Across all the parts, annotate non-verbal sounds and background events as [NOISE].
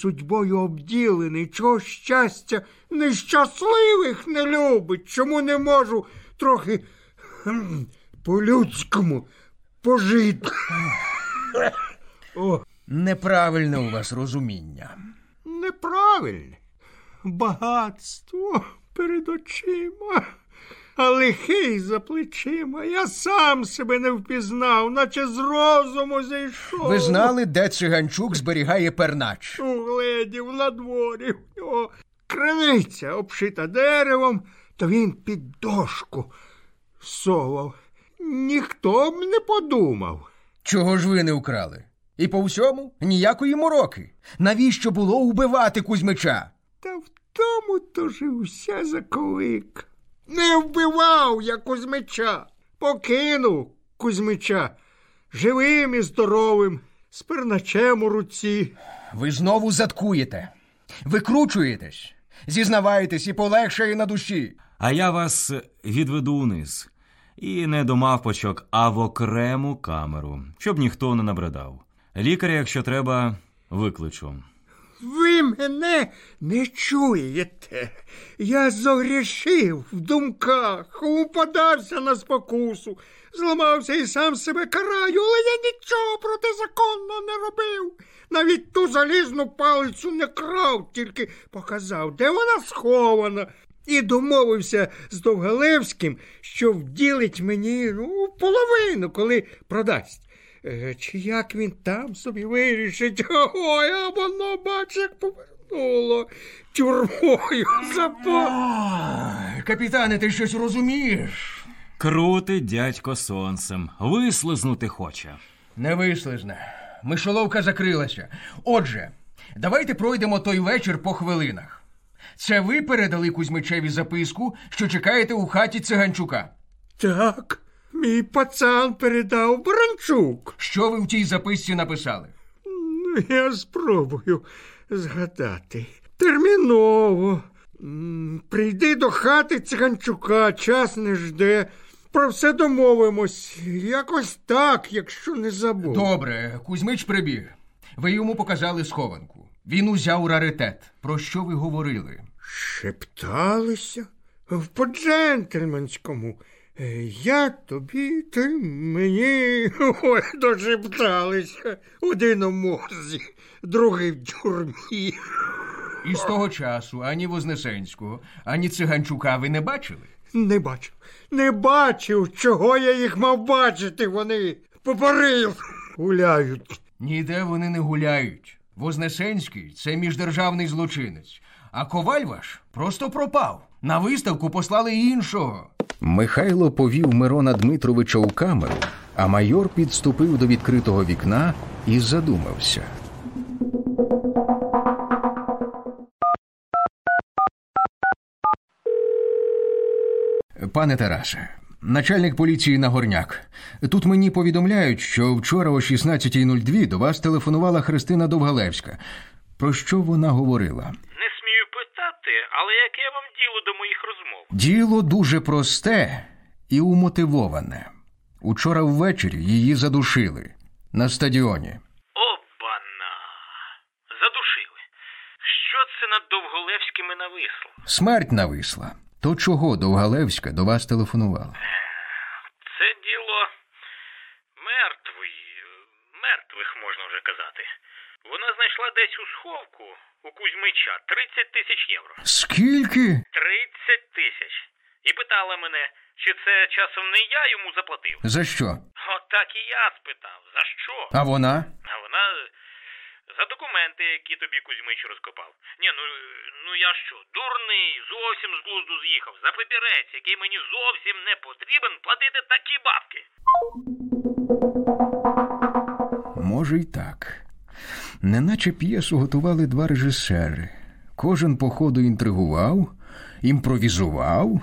судьбою обділений, чого щастя нещасливих не любить, чому не можу трохи по-людському пожити. О. Неправильне у вас розуміння. Неправильне. Багатство перед очима, а лихий за плечима. Я сам себе не впізнав, наче з розуму зійшов. Ви знали, де циганчук зберігає пернач? Угледів на дворі. В нього криниця обшита деревом, то він під дошку совав. Ніхто б не подумав. Чого ж ви не вкрали? І по всьому ніякої мороки. Навіщо було убивати Кузьмича? Та в тому то ж і уся заковик. Не вбивав я Кузьмича, покинув Кузьмича живим і здоровим, з перначем у руці. Ви знову заткуєте, викручуєтесь, зізнаваєтесь і полегшає на душі. А я вас відведу униз. І не до мавпочок, а в окрему камеру, щоб ніхто не набридав. Лікаря, якщо треба, викличу. Ви мене не чуєте. Я зогрішив в думках, упадався на спокусу, зламався і сам себе караю, але я нічого протизаконно не робив. Навіть ту залізну палицю не крав, тільки показав, де вона схована, і домовився з Довгалевським, що вділить мені ну, половину, коли продасть. Е, Чи як він там собі вирішить, ой, а воно, бач, як повернуло тюрмою запа. Капітане, ти щось розумієш? Крутий дядько сонцем, вислизнути хоче. Не вислизне. Мишоловка закрилася. Отже, давайте пройдемо той вечір по хвилинах. Це ви передали Кузьмичеві записку, що чекаєте у хаті циганчука. Так, мій пацан передав Баранчук. Що ви в тій записці написали? Ну, я спробую згадати. Терміново. Прийди до хати циганчука, час не жде. Про все домовимось. Якось так, якщо не забув. Добре, Кузьмич прибіг. Ви йому показали схованку. Він узяв раритет. Про що ви говорили? Шепталися в по-джентльменському. Е, Я тобі, ти мені [LAUGHS] ой, дошепталися. Один у морзі, другий в тюрмі. І з того часу ані Вознесенського, ані циганчука ви не бачили? Не бачив, не бачив, чого я їх мав бачити. Вони попарив гуляють. Ніде вони не гуляють. Вознесенський це міждержавний злочинець, а коваль ваш просто пропав. На виставку послали іншого. Михайло повів Мирона Дмитровича у камеру, а майор підступив до відкритого вікна і задумався. Пане Тарасе, начальник поліції Нагорняк. Тут мені повідомляють, що вчора о 16.02 до вас телефонувала Христина Довгалевська. Про що вона говорила? Не смію питати, але яке вам діло до моїх розмов? Діло дуже просте і умотивоване. Учора ввечері її задушили на стадіоні. Обана. Задушили. Що це над Довголевськими нависло? Смерть нависла. То чого Довгалевська до вас телефонувала? Це діло мертвої, мертвих можна вже казати. Вона знайшла десь у сховку у Кузьмича 30 тисяч євро. Скільки? 30 тисяч. І питала мене, чи це часом не я йому заплатив. За що? Отак і я спитав. За що? А вона? А вона е, за документи, які тобі Кузьмич розкопав. Ні, ну ну я що, дурний, зовсім з глузду з'їхав. За папірець, який мені зовсім не потрібен, платити такі бабки. Може, й так. Неначе п'єсу готували два режисери. Кожен по ходу інтригував, імпровізував,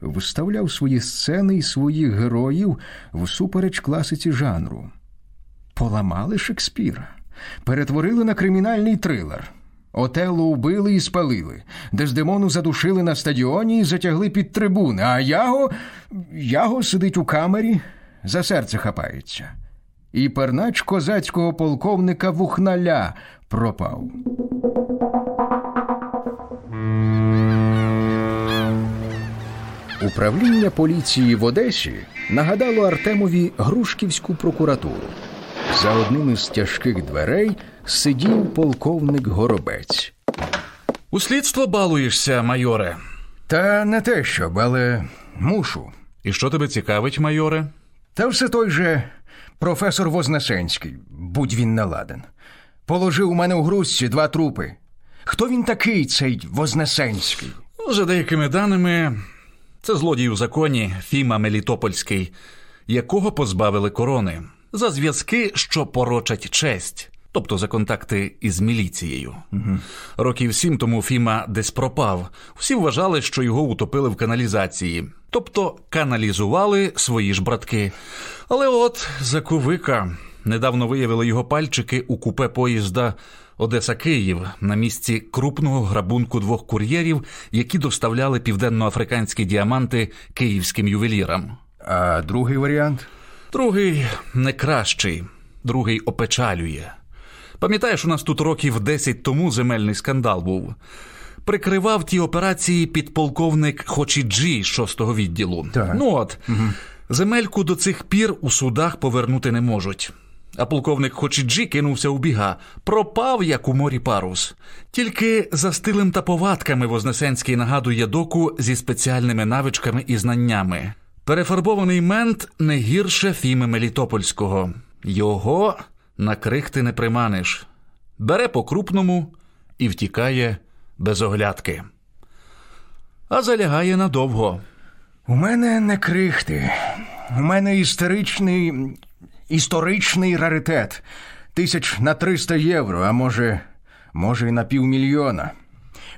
виставляв свої сцени і своїх героїв всупереч класиці жанру. Поламали Шекспіра, перетворили на кримінальний трилер. Отелло убили і спалили, Дездемону задушили на стадіоні і затягли під трибуни, а Яго, Яго сидить у камері, за серце хапається і пернач козацького полковника вухналя пропав. Управління поліції в Одесі нагадало Артемові Грушківську прокуратуру. За одним із тяжких дверей сидів полковник Горобець. У слідство балуєшся, майоре. Та не те щоб, але мушу. І що тебе цікавить, майоре? Та все той же професор Вознесенський, будь він наладен. Положив у мене у грузці два трупи. Хто він такий, цей Вознесенський? Ну, За деякими даними, це злодій у законі Фіма Мелітопольський, якого позбавили корони за зв'язки, що порочать честь, тобто за контакти із міліцією. Угу. Років сім тому Фіма десь пропав. Всі вважали, що його утопили в каналізації, тобто каналізували свої ж братки. Але от заковика недавно виявили його пальчики у купе поїзда. Одеса Київ на місці крупного грабунку двох кур'єрів, які доставляли південноафриканські діаманти київським ювелірам. А другий варіант? Другий не кращий, другий опечалює. Пам'ятаєш, у нас тут років 10 тому земельний скандал був. Прикривав ті операції підполковник Хочіджі з шостого відділу. Так. Ну от, угу. земельку до цих пір у судах повернути не можуть. А полковник Хочіджі кинувся у біга, пропав, як у морі парус. Тільки за стилем та повадками Вознесенський нагадує доку зі спеціальними навичками і знаннями. Перефарбований мент не гірше Фіми Мелітопольського. Його на крихти не приманиш. Бере по крупному і втікає без оглядки. А залягає надовго. У мене не крихти. У мене історичний історичний раритет. Тисяч на 300 євро, а може, може, і на півмільйона.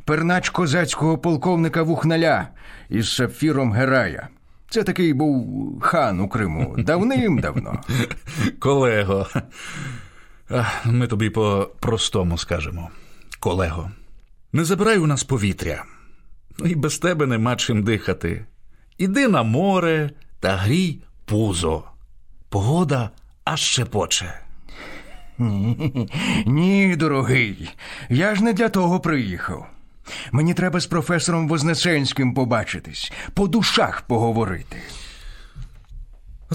Пернач козацького полковника Вухналя із сапфіром Герая. Це такий був хан у Криму давним-давно. [LAUGHS] Колего, ми тобі по-простому скажемо. Колего, не забирай у нас повітря. Ну і без тебе нема чим дихати. Іди на море та грій пузо. Погода аж шепоче. Ні, ні, дорогий. Я ж не для того приїхав. Мені треба з професором Вознесенським побачитись, по душах поговорити.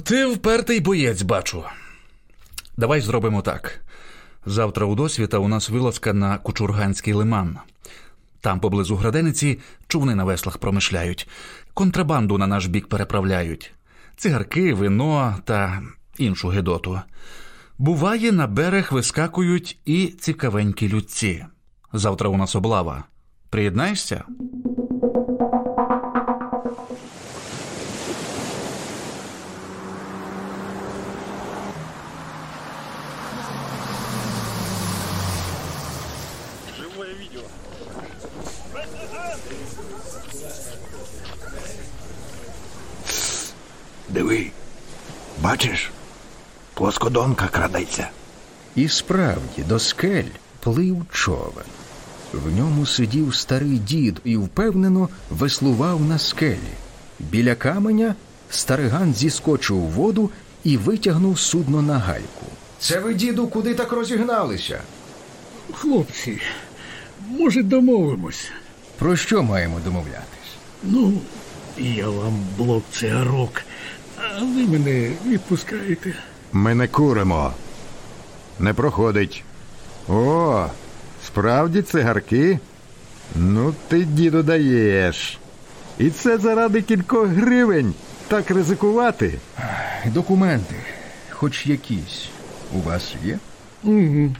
Ти впертий боєць, бачу. Давай зробимо так. Завтра у досвіта у нас вилазка на Кучурганський лиман. Там поблизу Градениці човни на веслах промишляють, контрабанду на наш бік переправляють, цигарки, вино та іншу гидоту. Буває, на берег вискакують і цікавенькі людці. Завтра у нас облава. Приєднаєшся? Живое видео. Диви, бачиш, плоскодонка крадеться. І справді до скель плив човен. В ньому сидів старий дід і впевнено веслував на скелі. Біля каменя стариган зіскочив у воду і витягнув судно на гальку. Це ви, діду, куди так розігналися? Хлопці, може, домовимось. Про що маємо домовлятись? Ну, я вам блок цигарок, а ви мене відпускаєте. Ми не куримо. Не проходить. О, справді цигарки? Ну, ти, діду, даєш. І це заради кількох гривень. Так ризикувати. Документи, хоч якісь, у вас є? Угу.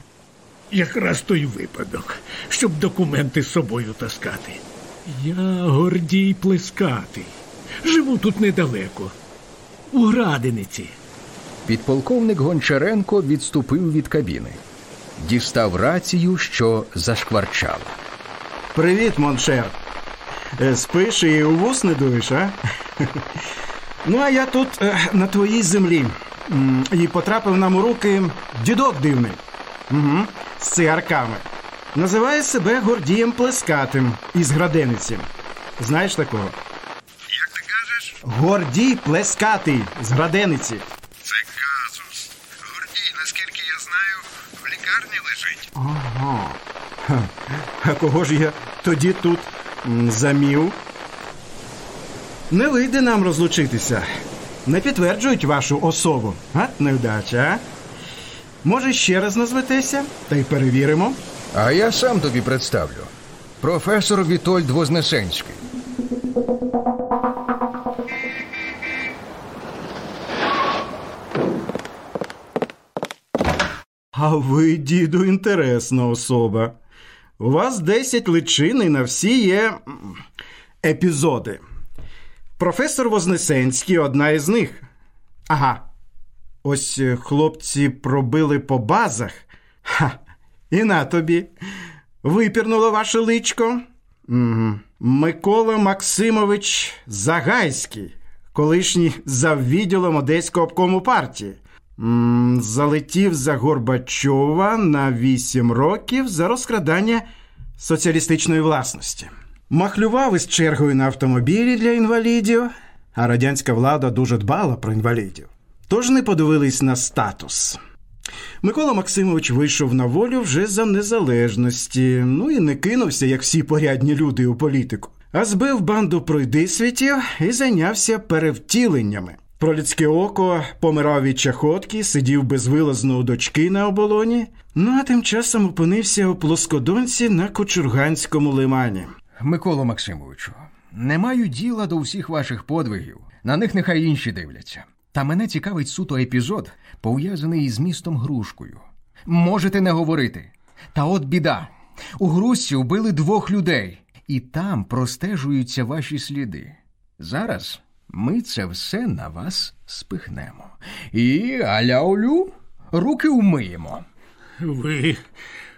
Якраз той випадок, щоб документи з собою таскати. Я Гордій Плескатий. Живу тут недалеко, у Градиниці. Підполковник Гончаренко відступив від кабіни. Дістав рацію, що зашкварчала. Привіт, Моншер. Е, Спиш і у вус не дуєш, а? [LAUGHS] Ну, а я тут е, на твоїй землі. І потрапив нам у руки дідок дивний. Угу. З цигарками. Називає себе Гордієм Плескатим із Градениці. Знаєш такого? Як ти кажеш? Гордій Плескатий з Градениці. Це казус. Гордій, наскільки я знаю, в лікарні лежить. Ага. Ха. А кого ж я тоді тут замів? Не вийде нам розлучитися. Не підтверджують вашу особу. А? Невдача, а? Може, ще раз назветеся, та й перевіримо. А я сам тобі представлю. Професор Вітольд Вознесенський. А ви, діду, інтересна особа. У вас 10 личин і на всі є епізоди. Професор Вознесенський одна із них. Ага. Ось е, хлопці пробили по базах. Ха. І на тобі. Випірнуло ваше личко. Угу. Микола Максимович Загайський, колишній заввідділом Одеського обкому партії. Залетів за Горбачова на 8 років за розкрадання соціалістичної власності. Махлював із чергою на автомобілі для інвалідів, а радянська влада дуже дбала про інвалідів. Тож не подивились на статус. Микола Максимович вийшов на волю вже за незалежності, ну і не кинувся, як всі порядні люди у політику, а збив банду пройдисвітів і зайнявся перевтіленнями. Про людське око помирав від чахотки, сидів безвилазно у дочки на оболоні, ну а тим часом опинився у плоскодонці на Кочурганському лимані. Миколо Максимовичу, не маю діла до всіх ваших подвигів. На них нехай інші дивляться. Та мене цікавить суто епізод, пов'язаний із містом Грушкою. Можете не говорити. Та от біда. У Грузці вбили двох людей, і там простежуються ваші сліди. Зараз ми це все на вас спихнемо. І аля-олю, руки умиємо. Ви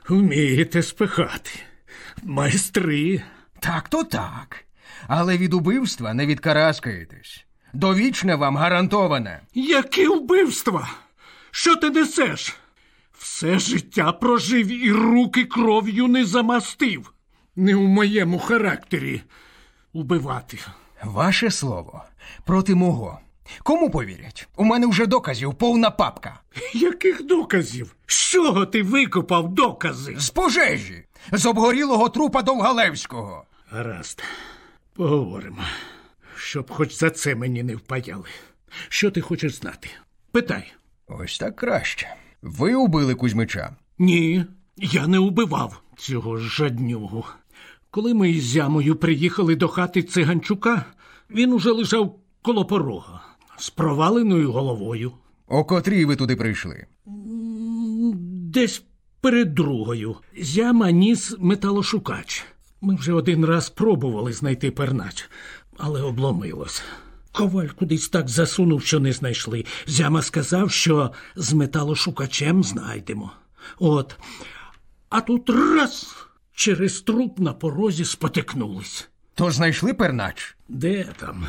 вмієте спихати. Майстри. Так то так. Але від убивства не відкараскаєтесь. Довічне вам гарантоване. Які вбивства? Що ти несеш? Все життя прожив і руки кров'ю не замастив. Не у моєму характері убивати. Ваше слово проти мого. Кому повірять? У мене вже доказів повна папка. Яких доказів? З чого ти викопав докази? З пожежі, з обгорілого трупа Довгалевського. Гаразд, поговоримо. Щоб хоч за це мені не впаяли. Що ти хочеш знати? Питай. Ось так краще. Ви убили Кузьмича. Ні, я не убивав цього жаднюгу. Коли ми із зямою приїхали до хати циганчука, він уже лежав коло порога з проваленою головою. О котрій ви туди прийшли? Десь перед другою. Зяма ніс металошукач. Ми вже один раз пробували знайти пернач, але обломилось. Коваль кудись так засунув, що не знайшли. Зяма сказав, що з металошукачем знайдемо. От. А тут раз через труп на порозі спотикнулись. То знайшли пернач? Де там?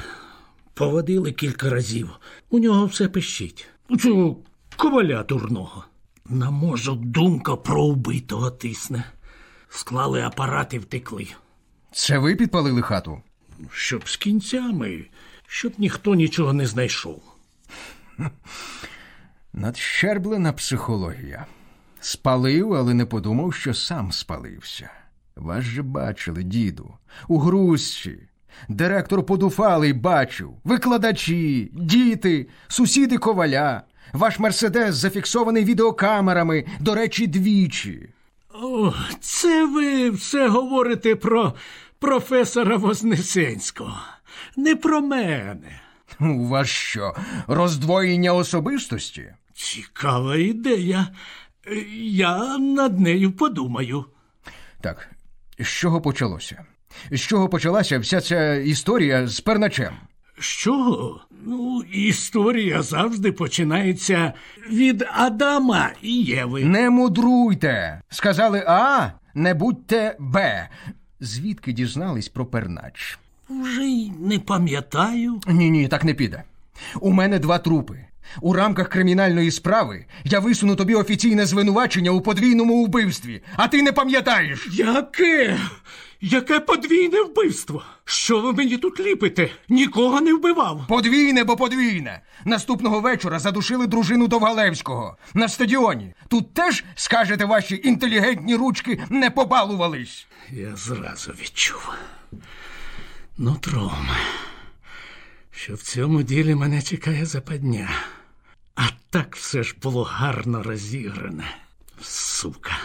Поводили кілька разів. У нього все пищить. У цього коваля дурного. На мозок думка про вбитого тисне. Склали апарат і втекли. Це ви підпалили хату? Щоб з кінцями, щоб ніхто нічого не знайшов. [LAUGHS] Надщерблена психологія. Спалив, але не подумав, що сам спалився. Вас же бачили, діду, у Грузці. Директор подуфалий бачив, викладачі, діти, сусіди коваля. Ваш мерседес зафіксований відеокамерами, до речі, двічі. О, це ви все говорите про професора Вознесенського. Не про мене. У вас що, роздвоєння особистості? Цікава ідея. Я над нею подумаю. Так, з чого почалося? З чого почалася вся ця історія з перначем? З чого? Ну, історія завжди починається від Адама і Єви. Не мудруйте. Сказали А, не будьте Б. Звідки дізнались про пернач? Вже й не пам'ятаю. Ні, ні, так не піде. У мене два трупи. У рамках кримінальної справи я висуну тобі офіційне звинувачення у подвійному вбивстві, а ти не пам'ятаєш. Яке? Яке подвійне вбивство? Що ви мені тут ліпите? Нікого не вбивав. Подвійне, бо подвійне. Наступного вечора задушили дружину Довгалевського на стадіоні. Тут теж, скажете, ваші інтелігентні ручки не побалувались. Я зразу відчув. Нутром. що в цьому ділі мене чекає западня. А так все ж було гарно розігране. Сука.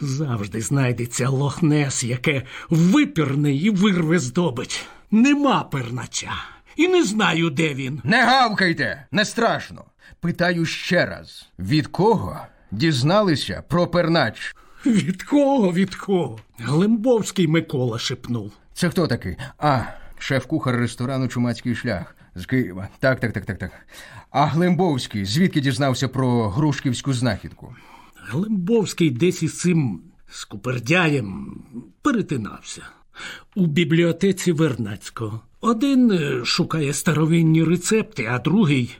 Завжди знайдеться лохнес, яке випірне і вирве здобич. Нема пернача. І не знаю, де він. Не гавкайте, не страшно. Питаю ще раз: від кого дізналися про пернач? Від кого, від кого? Глимбовський Микола шепнув. Це хто такий? А, шеф-кухар ресторану Чумацький шлях з Києва. Так, так, так, так, так. А Глимбовський звідки дізнався про грушківську знахідку? Глимбовський десь із цим скупердяєм перетинався. У бібліотеці Вернацького. Один е, шукає старовинні рецепти, а другий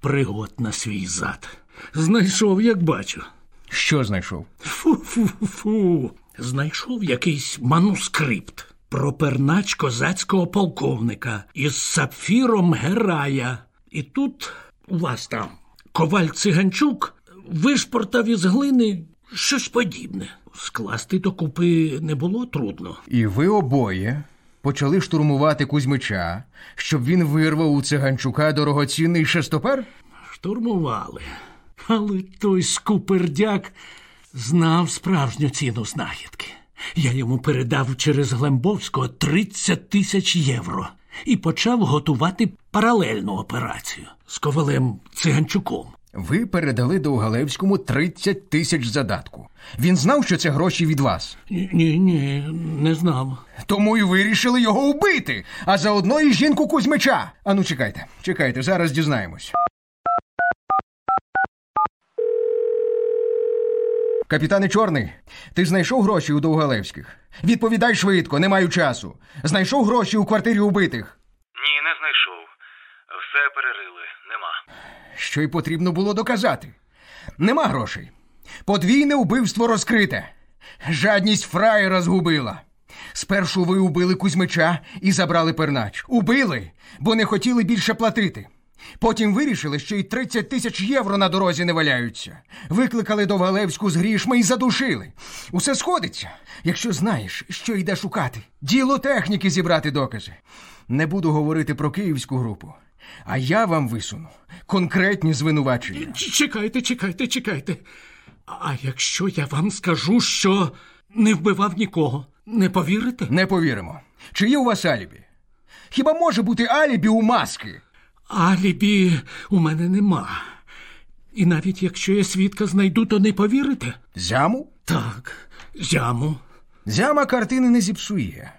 пригод на свій зад. Знайшов, як бачу. Що знайшов? Фу-фу-фу. Знайшов якийсь манускрипт про пернач козацького полковника із сапфіром Герая. І тут у вас там коваль циганчук вишпортав із глини щось подібне. Скласти докупи не було трудно. І ви обоє почали штурмувати Кузьмича, щоб він вирвав у циганчука дорогоцінний шестопер? Штурмували. Але той скупердяк знав справжню ціну знахідки. Я йому передав через Глембовського 30 тисяч євро і почав готувати паралельну операцію з ковалем Циганчуком. Ви передали Довгалевському 30 тисяч задатку. Він знав, що це гроші від вас. Ні, ні, не знав. Тому й вирішили його вбити, а заодно і жінку Кузьмича. Ану, чекайте, чекайте, зараз дізнаємось. Капітане Чорний, ти знайшов гроші у Довгалевських? Відповідай швидко, не маю часу. Знайшов гроші у квартирі убитих. Ні, не знайшов. Все перерили, нема. Що й потрібно було доказати. Нема грошей. Подвійне вбивство розкрите. Жадність фраєра згубила. Спершу ви убили Кузьмича і забрали пернач. Убили, бо не хотіли більше платити. Потім вирішили, що й 30 тисяч євро на дорозі не валяються. Викликали Довгалевську з грішми і задушили. Усе сходиться, якщо знаєш, що йде шукати. Діло техніки зібрати докази. Не буду говорити про київську групу. А я вам висуну конкретні звинувачення. Чекайте, чекайте, чекайте. А якщо я вам скажу, що не вбивав нікого, не повірите? Не повіримо. Чи є у вас алібі? Хіба може бути алібі у маски? Алібі у мене нема. І навіть якщо я свідка знайду, то не повірите? Зяму? Так, зяму. Зяма картини не зіпсує,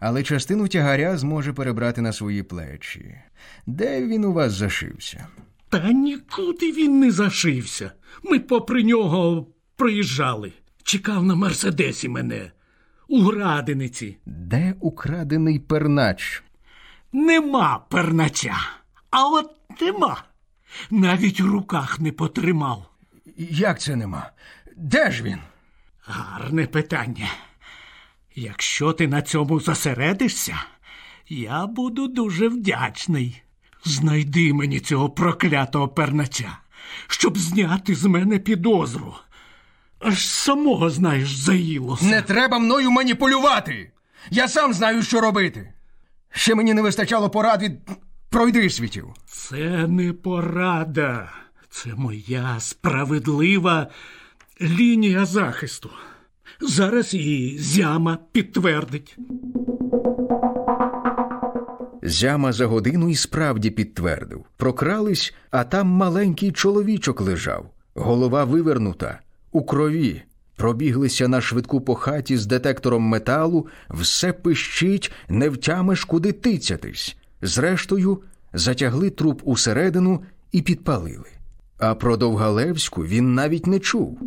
але частину тягаря зможе перебрати на свої плечі. Де він у вас зашився? Та нікуди він не зашився. Ми попри нього проїжджали. Чекав на Мерседесі мене. У Градиниці. Де украдений пернач? Нема пернача. А от нема. Навіть у руках не потримав. Як це нема? Де ж він? Гарне питання. Якщо ти на цьому зосередишся, я буду дуже вдячний. Знайди мені цього проклятого пернача, щоб зняти з мене підозру. Аж самого, знаєш, заїлося. Не треба мною маніпулювати. Я сам знаю, що робити. Ще мені не вистачало порад від пройдисвітів. Це не порада. Це моя справедлива лінія захисту. Зараз і зяма підтвердить. Зяма за годину і справді підтвердив. Прокрались, а там маленький чоловічок лежав, голова вивернута, у крові. Пробіглися на швидку по хаті з детектором металу, все пищить, не втямиш, куди тицятись. Зрештою, затягли труп усередину і підпалили. А про Довгалевську він навіть не чув.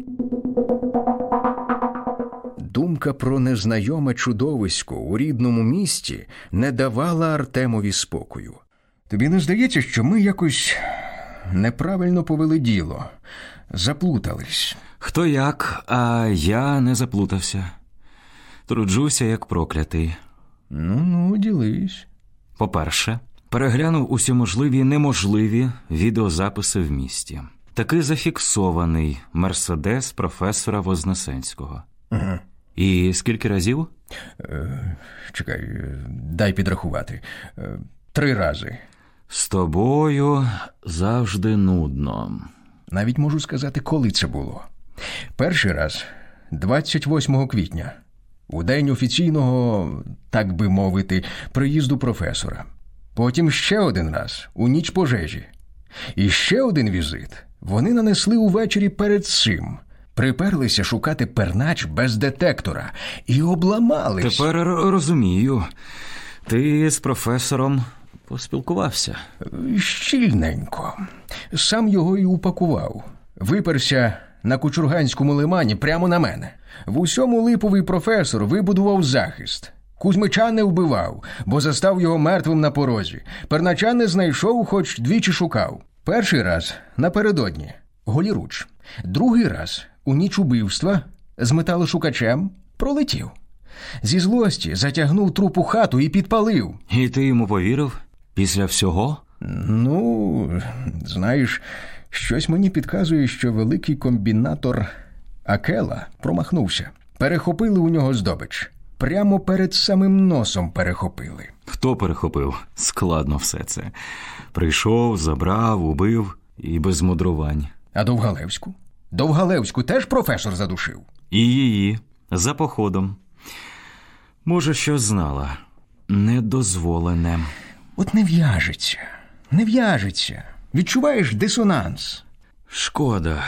Думка про незнайоме чудовисько у рідному місті не давала Артемові спокою. Тобі не здається, що ми якось неправильно повели діло, заплутались. Хто як, а я не заплутався. Труджуся, як проклятий. Ну ну, ділись. По-перше, переглянув усі можливі і неможливі відеозаписи в місті. Таки зафіксований мерседес професора Вознесенського. Ага. І скільки разів? Е, чекай, дай підрахувати. Е, Три рази. З тобою завжди нудно. Навіть можу сказати, коли це було. Перший раз 28 квітня, у день офіційного, так би мовити, приїзду професора. Потім ще один раз у ніч пожежі. І ще один візит вони нанесли увечері перед цим. Приперлися шукати пернач без детектора і обламались. Тепер розумію. Ти з професором поспілкувався. Щільненько. Сам його і упакував. Виперся на кучурганському лимані прямо на мене. В усьому липовий професор вибудував захист. Кузьмича не вбивав, бо застав його мертвим на порозі. Пернача не знайшов, хоч двічі шукав. Перший раз напередодні голіруч. Другий раз у ніч убивства з металошукачем пролетів. Зі злості затягнув труп у хату і підпалив. І ти йому повірив після всього? Ну, знаєш, щось мені підказує, що великий комбінатор Акела промахнувся. Перехопили у нього здобич. Прямо перед самим носом перехопили. Хто перехопив? Складно все це. Прийшов, забрав, убив і без мудрувань. А Довгалевську? Довгалевську теж професор задушив. І її за походом. Може, що знала. Недозволене. От не в'яжеться, не в'яжеться. Відчуваєш дисонанс. Шкода.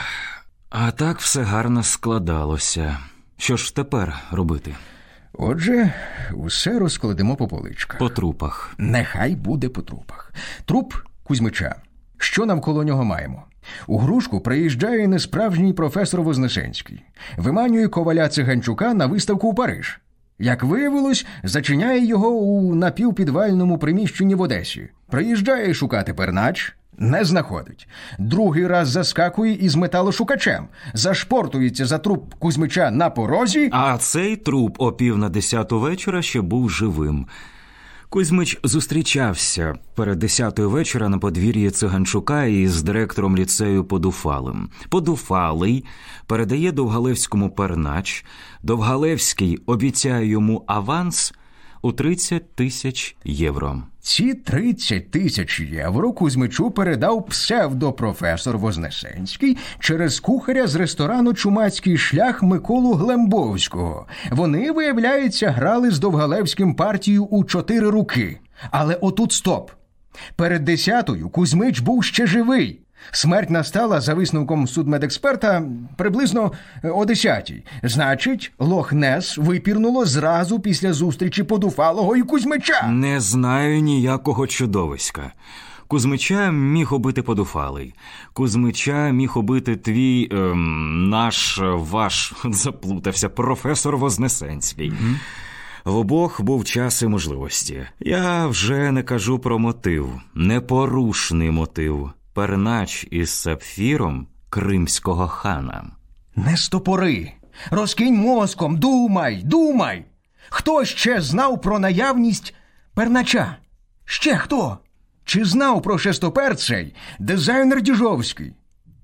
А так все гарно складалося. Що ж тепер робити? Отже, усе розкладемо по поличках. По трупах. Нехай буде по трупах. Труп Кузьмича. Що навколо нього маємо? У грушку приїжджає несправжній професор Вознесенський, виманює коваля циганчука на виставку у Париж. Як виявилось, зачиняє його у напівпідвальному приміщенні в Одесі. Приїжджає шукати пернач, не знаходить. Другий раз заскакує із металошукачем, зашпортується за труп Кузьмича на порозі. А цей труп о пів на десяту вечора ще був живим. Кузьмич зустрічався перед десятою вечора на подвір'ї циганчука із директором ліцею Подуфалим. Подуфалий передає Довгалевському пернач. Довгалевський обіцяє йому аванс у 30 тисяч євро. Ці 30 тисяч євро Кузьмичу передав псевдопрофесор Вознесенський через кухаря з ресторану Чумацький шлях Миколу Глембовського. Вони, виявляється, грали з Довгалевським партію у чотири руки. Але отут стоп. Перед десятою Кузьмич був ще живий. Смерть настала за висновком судмедексперта приблизно о десятій. Значить, Лохнес випірнуло зразу після зустрічі Подуфалого і Кузьмича. Не знаю ніякого чудовиська. Кузьмича міг убити подуфалий. Кузьмича міг убити твій ем, наш ваш [LAUGHS] заплутався професор Вознесенський. В обох був час і можливості. Я вже не кажу про мотив, непорушний мотив. Пернач із сапфіром кримського хана. Не стопори. Розкинь мозком, думай, думай. Хто ще знав про наявність пернача? Ще хто? Чи знав про шестоперцей дизайнер Діжовський?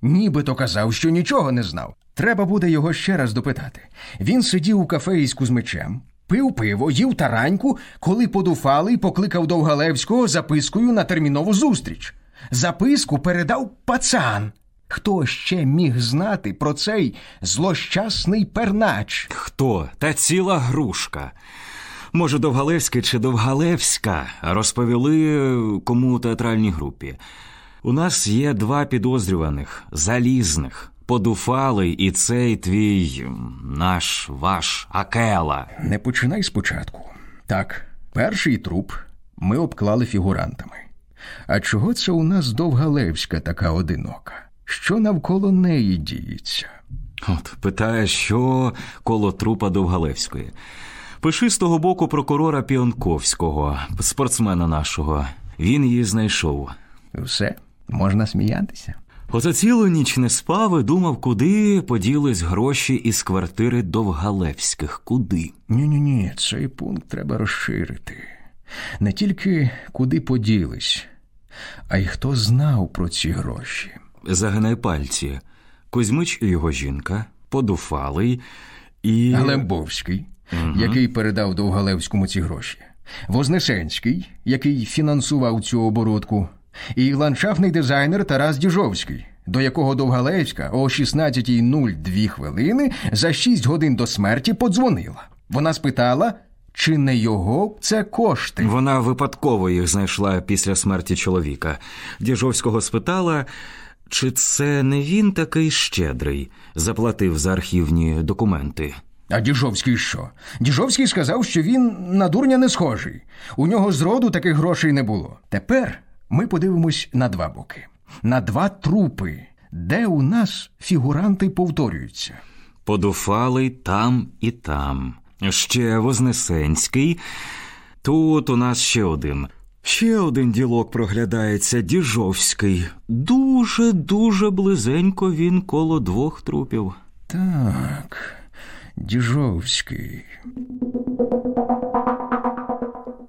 Нібито казав, що нічого не знав. Треба буде його ще раз допитати. Він сидів у кафе із Кузьмичем, пив пиво, їв тараньку, коли подуфалий покликав Довгалевського запискою на термінову зустріч. Записку передав пацан. Хто ще міг знати про цей злощасний пернач? Хто? Та ціла грушка. Може, Довгалевський чи Довгалевська розповіли кому у театральній групі. У нас є два підозрюваних залізних. Подуфалий і цей твій наш ваш Акела. Не починай спочатку. Так, перший труп ми обклали фігурантами. А чого це у нас Довгалевська така одинока? Що навколо неї діється? От питає, що коло трупа Довгалевської. Пиши з того боку прокурора Піонковського, спортсмена нашого. Він її знайшов. Все, можна сміятися. Оце цілу ніч не спав і думав, куди поділись гроші із квартири Довгалевських. Куди? Ні-ні ні, цей пункт треба розширити. Не тільки куди поділись, а й хто знав про ці гроші. Загинай пальці. Кузьмич і його жінка, подуфалий і. Глембовський, який передав Довгалевському ці гроші. Вознесенський, який фінансував цю оборудку, і ландшафтний дизайнер Тарас Діжовський, до якого Довгалевська о 16.02 хвилини за 6 годин до смерті подзвонила. Вона спитала, чи не його це кошти. Вона випадково їх знайшла після смерті чоловіка. Діжовського спитала, чи це не він такий щедрий, заплатив за архівні документи. А Діжовський що? Діжовський сказав, що він на дурня не схожий. У нього зроду таких грошей не було. Тепер ми подивимось на два боки, на два трупи, де у нас фігуранти повторюються. Подуфалий там і там. Ще Вознесенський. Тут у нас ще один. Ще один ділок проглядається Діжовський. Дуже, дуже близенько він коло двох трупів. Так, Діжовський.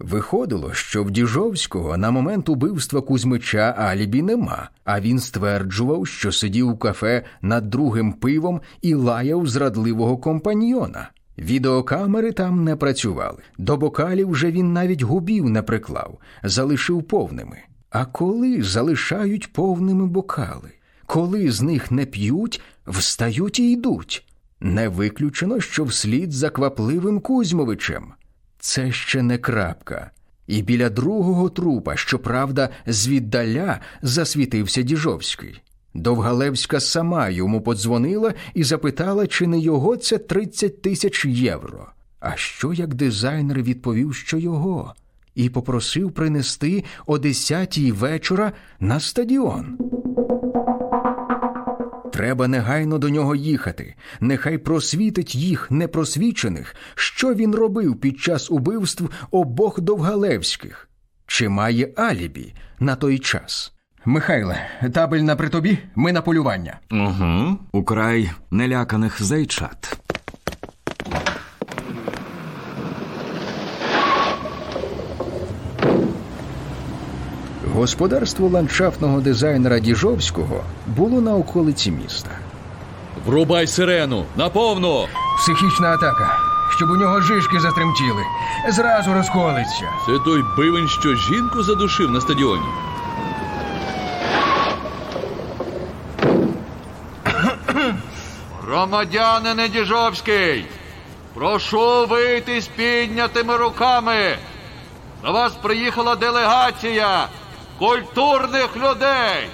Виходило, що в Діжовського на момент убивства Кузьмича алібі нема, а він стверджував, що сидів у кафе над другим пивом і лаяв зрадливого компаньйона. Відеокамери там не працювали. До бокалів вже він навіть губів не приклав, залишив повними. А коли залишають повними бокали? Коли з них не п'ють, встають і йдуть. Не виключено, що вслід за квапливим Кузьмовичем. Це ще не крапка. І біля другого трупа, щоправда, звіддаля засвітився Діжовський. Довгалевська сама йому подзвонила і запитала, чи не його це 30 тисяч євро. А що як дизайнер відповів, що його, і попросив принести о 10 вечора на стадіон. Треба негайно до нього їхати. Нехай просвітить їх непросвічених, що він робив під час убивств обох довгалевських. Чи має алібі на той час? Михайле, табель на притобі, ми на полювання. Угу. Украй неляканих зайчат. Господарство ландшафтного дизайнера Діжовського було на околиці міста. Врубай сирену, наповну! Психічна атака, щоб у нього жишки затремтіли. Зразу розколиться. Це той бивень, що жінку задушив на стадіоні. Громадянине Діжовський, прошу вийти з піднятими руками. До вас приїхала делегація культурних людей.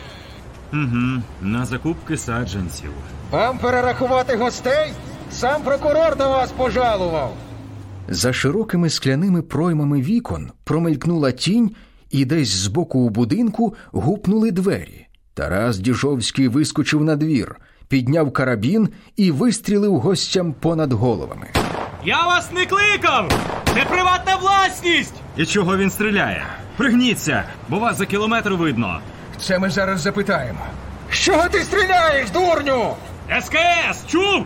Угу. На закупки саджанців. Вам перерахувати гостей? Сам прокурор до вас пожалував. За широкими скляними проймами вікон промелькнула тінь, і десь збоку у будинку гупнули двері. Тарас Діжовський вискочив на двір, підняв карабін і вистрілив гостям понад головами. Я вас не кликав! Це приватна власність! І чого він стріляє? Пригніться, бо вас за кілометр видно. Це ми зараз запитаємо. Чого ти стріляєш, дурню? СКС! Чув?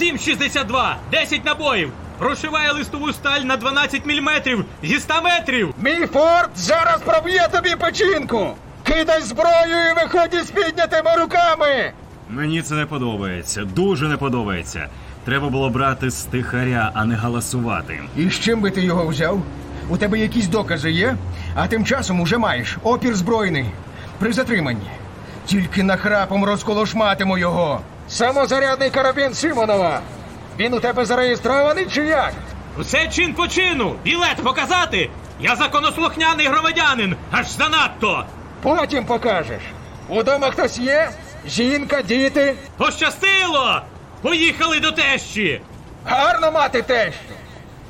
7,62, 10 набоїв. Прошиває листову сталь на 12 мм зі 100 метрів. Мій форт зараз проб'є тобі печінку. Кидай зброю і виходь з піднятими руками. Мені це не подобається, дуже не подобається. Треба було брати стихаря, а не галасувати. І з чим би ти його взяв? У тебе якісь докази є, а тим часом уже маєш опір збройний. При затриманні. Тільки нахрапом розколошматиму його. Самозарядний карабін Симонова. Він у тебе зареєстрований чи як? Усе чин по чину. Білет показати. Я законослухняний громадянин. Аж занадто. Потім покажеш. Удома хтось є? Жінка, діти. Пощастило! Поїхали до тещі. Гарно мати тещу.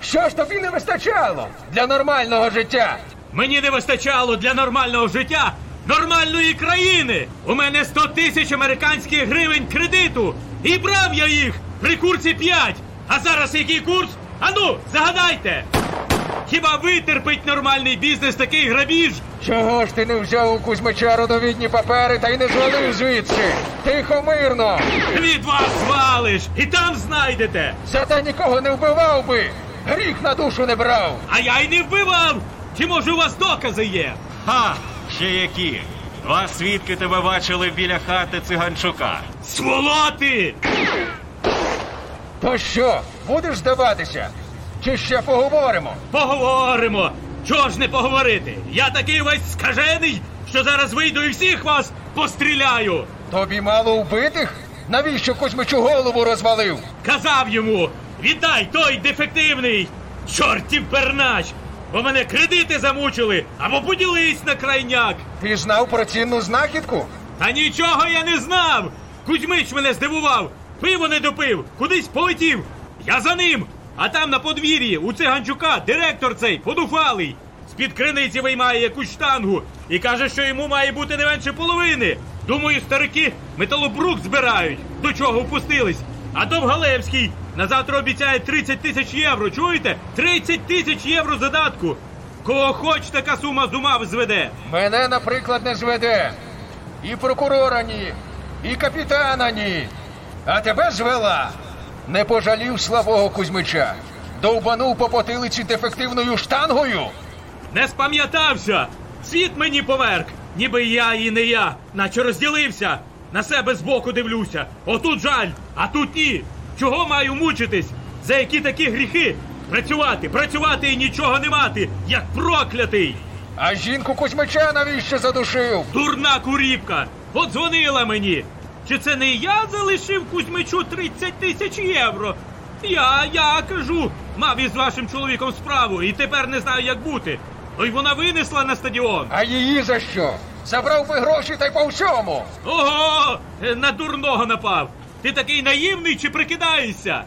Що ж тобі не вистачало для нормального життя? Мені не вистачало для нормального життя нормальної країни. У мене 100 тисяч американських гривень кредиту. І брав я їх при курсі 5. А зараз який курс? Ану, загадайте. Хіба витерпить нормальний бізнес такий грабіж? Чого ж ти не взяв у Кузьмича родовідні папери та й не звалив звідси? Тихо, мирно. Від вас звалиш і там знайдете. Зате нікого не вбивав би. Гріх на душу не брав. А я й не вбивав. Чи може у вас докази є? Ха! Ще які? Два свідки тебе бачили біля хати циганчука. Сволоти! То що, будеш здаватися? Чи ще поговоримо? Поговоримо! Чого ж не поговорити? Я такий весь скажений, що зараз вийду і всіх вас постріляю. Тобі мало вбитих? Навіщо Кузьмичу голову розвалив? Казав йому, віддай той дефективний, чортів пернач, бо мене кредити замучили, або поділись на крайняк. Ти знав про цінну знахідку? Та нічого я не знав. Кузьмич мене здивував. Пиво не допив, кудись полетів. Я за ним. А там на подвір'ї у циганчука директор цей подуфалий. З-під криниці виймає якусь штангу і каже, що йому має бути не менше половини. Думаю, старики металобрук збирають. До чого впустились. А Довгалевський на завтра обіцяє 30 тисяч євро. Чуєте? 30 тисяч євро задатку. Кого хоч така сума з ума зведе. Мене, наприклад, не зведе. І прокурора ні, і капітана ні. А тебе звела. Не пожалів слабого Кузьмича. Довбанув по потилиці дефективною штангою. Не спам'ятався! Світ мені поверх, ніби я і не я, наче розділився. На себе збоку дивлюся. Отут жаль, а тут ні. Чого маю мучитись? За які такі гріхи? Працювати, працювати і нічого не мати, як проклятий. А жінку Кузьмича навіщо задушив? Дурна куріпка! Подзвонила мені. Чи це не я залишив Кузьмичу 30 тисяч євро? Я, я кажу, мав із вашим чоловіком справу і тепер не знаю, як бути. То й вона винесла на стадіон. А її за що? Забрав би гроші та й по всьому. Ого! е, На дурного напав. Ти такий наївний чи прикидаєшся?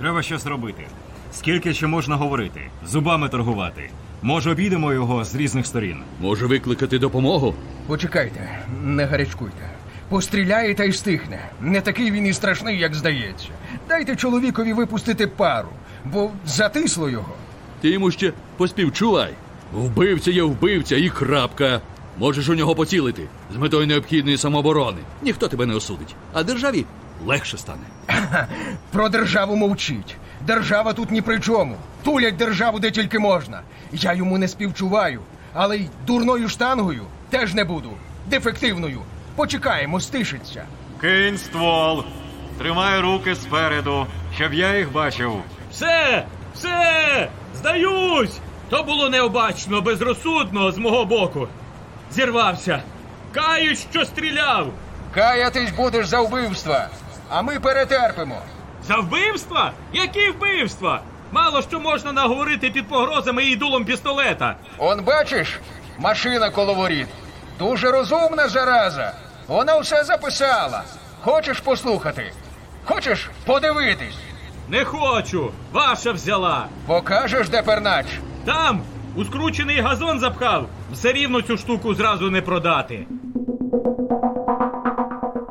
Треба щось робити. Скільки ще можна говорити? Зубами торгувати. Може, обійдемо його з різних сторін. Може викликати допомогу? Почекайте, не гарячкуйте. Постріляє та й стихне. Не такий він і страшний, як здається. Дайте чоловікові випустити пару, бо затисло його. Ти йому ще поспівчувай. Вбивця є вбивця і крапка. Можеш у нього поцілити з метою необхідної самооборони. Ніхто тебе не осудить, а державі легше стане. [LAUGHS] Про державу мовчіть. Держава тут ні при чому. Тулять державу де тільки можна. Я йому не співчуваю, але й дурною штангою теж не буду. Дефективною. Почекаємо, стишиться. Кинь ствол. Тримай руки спереду, щоб я їх бачив. Все, все, здаюсь. То було необачно, безрозсудно з мого боку. Зірвався. Каюсь, що стріляв. Каятись будеш за вбивства, а ми перетерпимо. За вбивства? Які вбивства? Мало що можна наговорити під погрозами і дулом пістолета. Он бачиш, машина коло воріт. Дуже розумна зараза. Вона все записала. Хочеш послухати? Хочеш подивитись? Не хочу. Ваша взяла. Покажеш, де пернач? Там у скручений газон запхав. Все рівно цю штуку зразу не продати.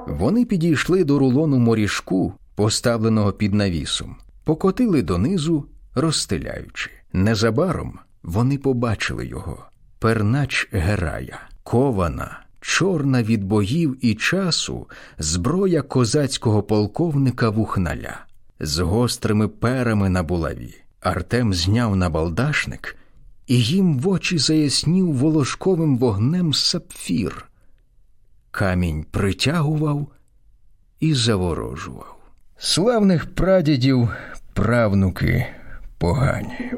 Вони підійшли до рулону морішку, поставленого під навісом, покотили донизу, розстеляючи. Незабаром вони побачили його. Пернач Герая, кована, чорна від боїв і часу, зброя козацького полковника вухналя з гострими перами на булаві. Артем зняв набалдашник, і їм в очі заяснів волошковим вогнем сапфір. Камінь притягував і заворожував. Славних прадідів правнуки погані.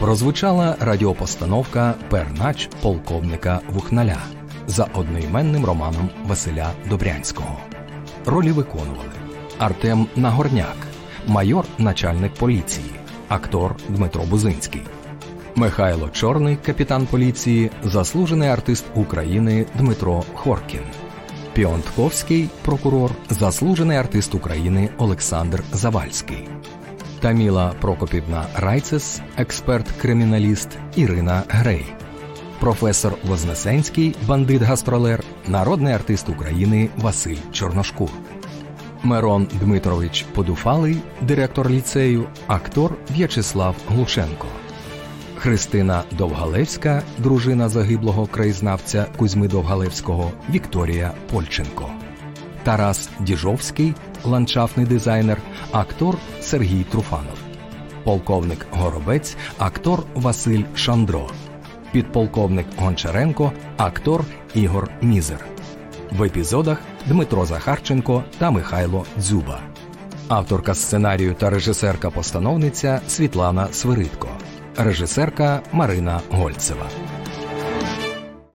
Прозвучала радіопостановка Пернач полковника Вухналя за одноіменним романом Василя Добрянського. Ролі виконували Артем Нагорняк, майор начальник поліції, актор Дмитро Бузинський, Михайло Чорний, капітан поліції, заслужений артист України Дмитро Хоркін, Піонтковський прокурор, заслужений артист України Олександр Завальський. Таміла Прокопівна Райцес, експерт-криміналіст Ірина Грей, професор Вознесенський, бандит-гастролер, народний артист України Василь Чорношкур, Мирон Дмитрович Подуфалий, директор ліцею, актор В'ячеслав Глушенко, Христина Довгалевська, дружина загиблого краєзнавця Кузьми Довгалевського Вікторія Польченко. Тарас Діжовський, ландшафтний дизайнер, актор Сергій Труфанов, полковник Горобець, актор Василь Шандро, підполковник Гончаренко, актор Ігор Мізер. В епізодах Дмитро Захарченко та Михайло Дзюба. Авторка сценарію та режисерка-постановниця Світлана Свиридко, режисерка Марина Гольцева.